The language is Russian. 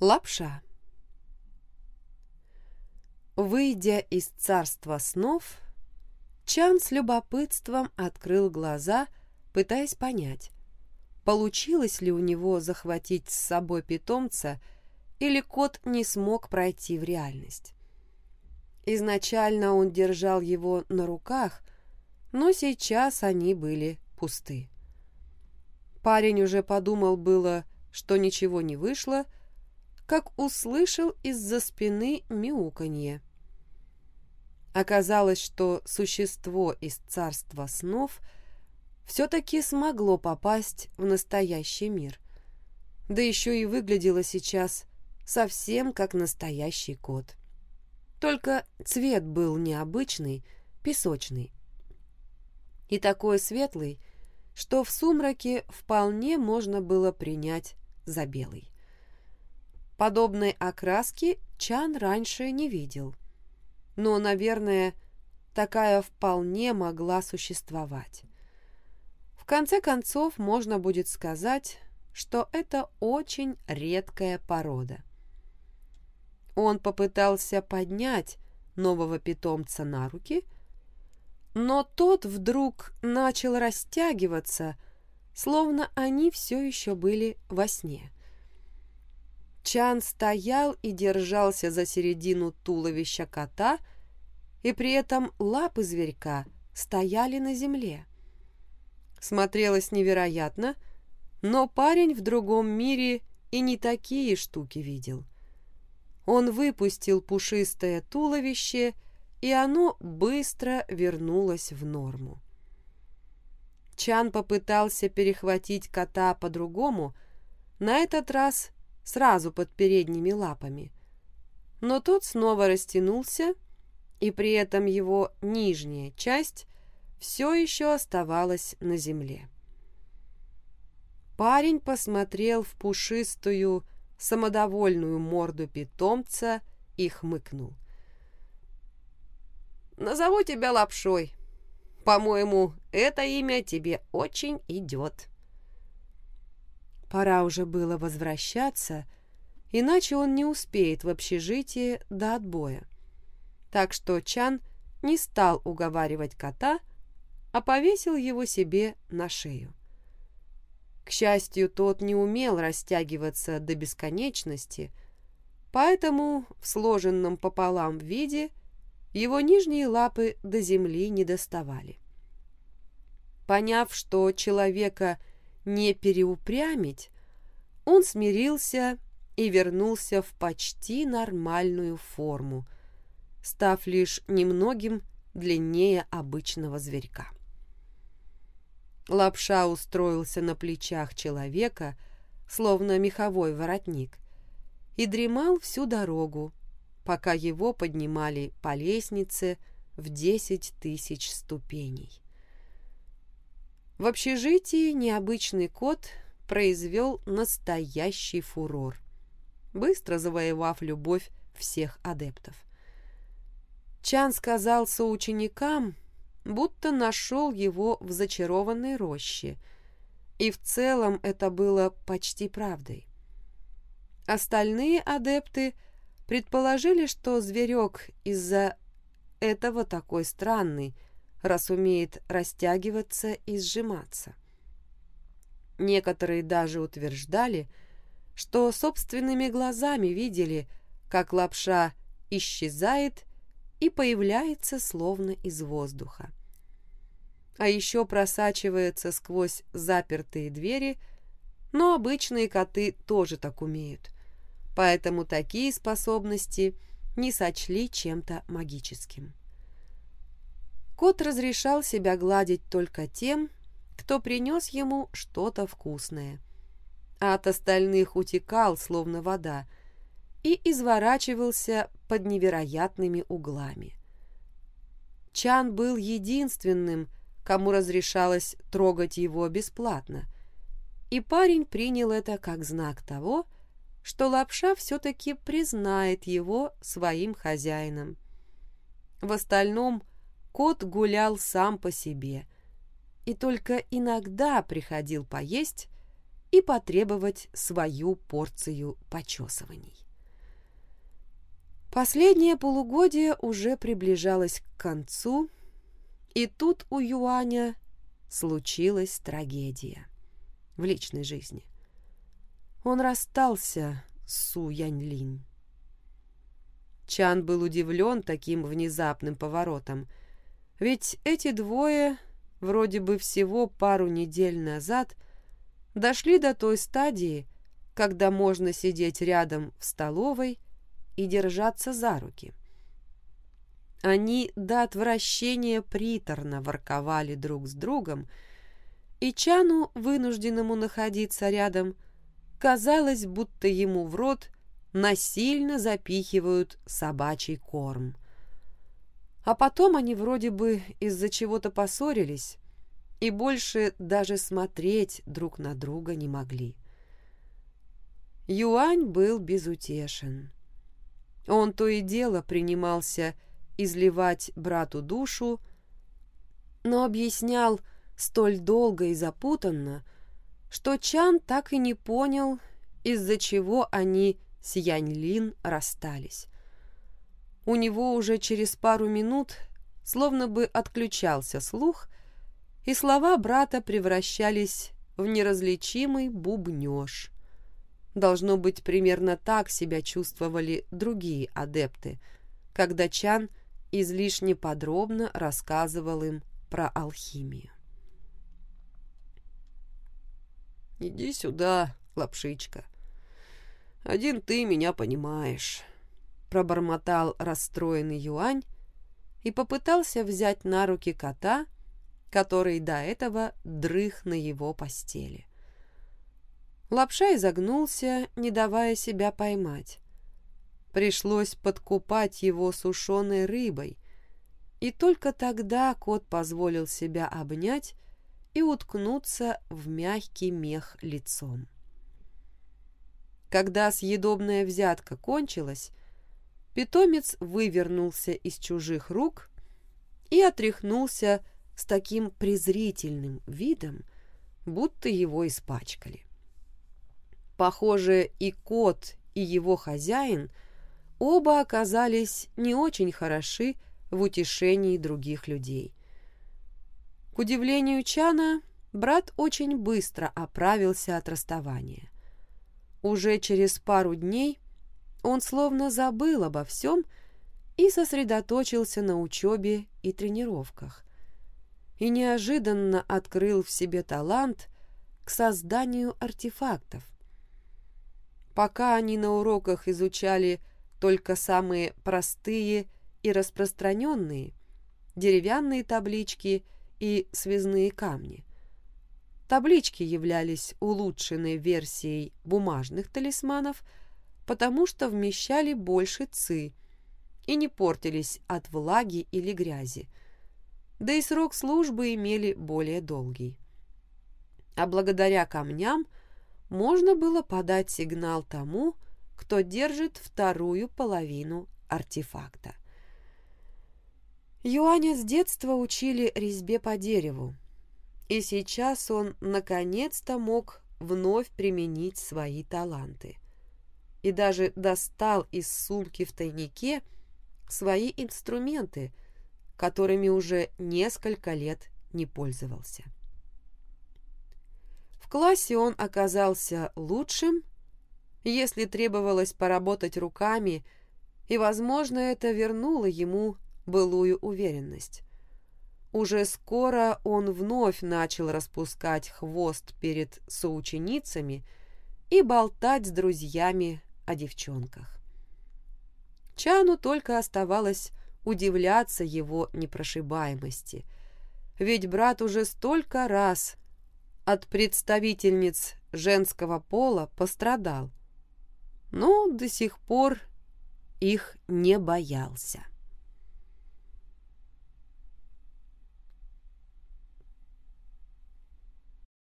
Лапша. Выйдя из царства снов, Чан с любопытством открыл глаза, пытаясь понять, получилось ли у него захватить с собой питомца, или кот не смог пройти в реальность. Изначально он держал его на руках, но сейчас они были пусты. Парень уже подумал было, что ничего не вышло, как услышал из-за спины мяуканье. Оказалось, что существо из царства снов все-таки смогло попасть в настоящий мир. Да еще и выглядело сейчас совсем как настоящий кот. Только цвет был необычный, песочный. И такой светлый, что в сумраке вполне можно было принять за белый. Подобной окраски Чан раньше не видел. Но, наверное, такая вполне могла существовать. В конце концов, можно будет сказать, что это очень редкая порода. Он попытался поднять нового питомца на руки, но тот вдруг начал растягиваться, словно они все еще были во сне. Чан стоял и держался за середину туловища кота, и при этом лапы зверька стояли на земле. Смотрелось невероятно, но парень в другом мире и не такие штуки видел. Он выпустил пушистое туловище, и оно быстро вернулось в норму. Чан попытался перехватить кота по-другому, на этот раз сразу под передними лапами. Но тот снова растянулся, и при этом его нижняя часть все еще оставалась на земле. Парень посмотрел в пушистую, самодовольную морду питомца и хмыкнул. «Назову тебя Лапшой. По-моему, это имя тебе очень идет». Пора уже было возвращаться, иначе он не успеет в общежитие до отбоя. Так что Чан не стал уговаривать кота, а повесил его себе на шею. К счастью, тот не умел растягиваться до бесконечности, поэтому в сложенном пополам виде его нижние лапы до земли не доставали. Поняв, что человека – не переупрямить, он смирился и вернулся в почти нормальную форму, став лишь немногим длиннее обычного зверька. Лапша устроился на плечах человека, словно меховой воротник, и дремал всю дорогу, пока его поднимали по лестнице в десять тысяч ступеней. В общежитии необычный кот произвел настоящий фурор, быстро завоевав любовь всех адептов. Чан сказал соученикам, будто нашел его в зачарованной роще, и в целом это было почти правдой. Остальные адепты предположили, что зверек из-за этого такой странный – раз умеет растягиваться и сжиматься. Некоторые даже утверждали, что собственными глазами видели, как лапша исчезает и появляется словно из воздуха. А еще просачивается сквозь запертые двери, но обычные коты тоже так умеют, поэтому такие способности не сочли чем-то магическим. Кот разрешал себя гладить только тем, кто принес ему что-то вкусное, а от остальных утекал, словно вода, и изворачивался под невероятными углами. Чан был единственным, кому разрешалось трогать его бесплатно, и парень принял это как знак того, что лапша все-таки признает его своим хозяином. В остальном Кот гулял сам по себе и только иногда приходил поесть и потребовать свою порцию почесываний. Последнее полугодие уже приближалось к концу, и тут у Юаня случилась трагедия в личной жизни. Он расстался с Су Яньлинь. Чан был удивлен таким внезапным поворотом, ведь эти двое, вроде бы всего пару недель назад, дошли до той стадии, когда можно сидеть рядом в столовой и держаться за руки. Они до отвращения приторно ворковали друг с другом, и Чану, вынужденному находиться рядом, казалось, будто ему в рот насильно запихивают собачий корм. А потом они вроде бы из-за чего-то поссорились и больше даже смотреть друг на друга не могли. Юань был безутешен. Он то и дело принимался изливать брату душу, но объяснял столь долго и запутанно, что Чан так и не понял, из-за чего они с Янь-Лин расстались. У него уже через пару минут словно бы отключался слух, и слова брата превращались в неразличимый бубнёж. Должно быть, примерно так себя чувствовали другие адепты, когда Чан излишне подробно рассказывал им про алхимию. «Иди сюда, лапшичка. Один ты меня понимаешь», — пробормотал расстроенный Юань и попытался взять на руки кота, который до этого дрых на его постели. Лапша изогнулся, не давая себя поймать. Пришлось подкупать его сушеной рыбой, и только тогда кот позволил себя обнять и уткнуться в мягкий мех лицом. Когда съедобная взятка кончилась, питомец вывернулся из чужих рук и отряхнулся с таким презрительным видом, будто его испачкали. Похоже, и кот, и его хозяин оба оказались не очень хороши в утешении других людей. К удивлению Чана, брат очень быстро оправился от расставания. Уже через пару дней он словно забыл обо всем и сосредоточился на учебе и тренировках. И неожиданно открыл в себе талант к созданию артефактов, Пока они на уроках изучали только самые простые и распространенные деревянные таблички и связные камни. Таблички являлись улучшенной версией бумажных талисманов, потому что вмещали больше ци и не портились от влаги или грязи, да и срок службы имели более долгий. А благодаря камням – можно было подать сигнал тому, кто держит вторую половину артефакта. Юаня с детства учили резьбе по дереву, и сейчас он наконец-то мог вновь применить свои таланты. И даже достал из сумки в тайнике свои инструменты, которыми уже несколько лет не пользовался классе он оказался лучшим, если требовалось поработать руками, и, возможно, это вернуло ему былую уверенность. Уже скоро он вновь начал распускать хвост перед соученицами и болтать с друзьями о девчонках. Чану только оставалось удивляться его непрошибаемости, ведь брат уже столько раз от представительниц женского пола пострадал, но до сих пор их не боялся.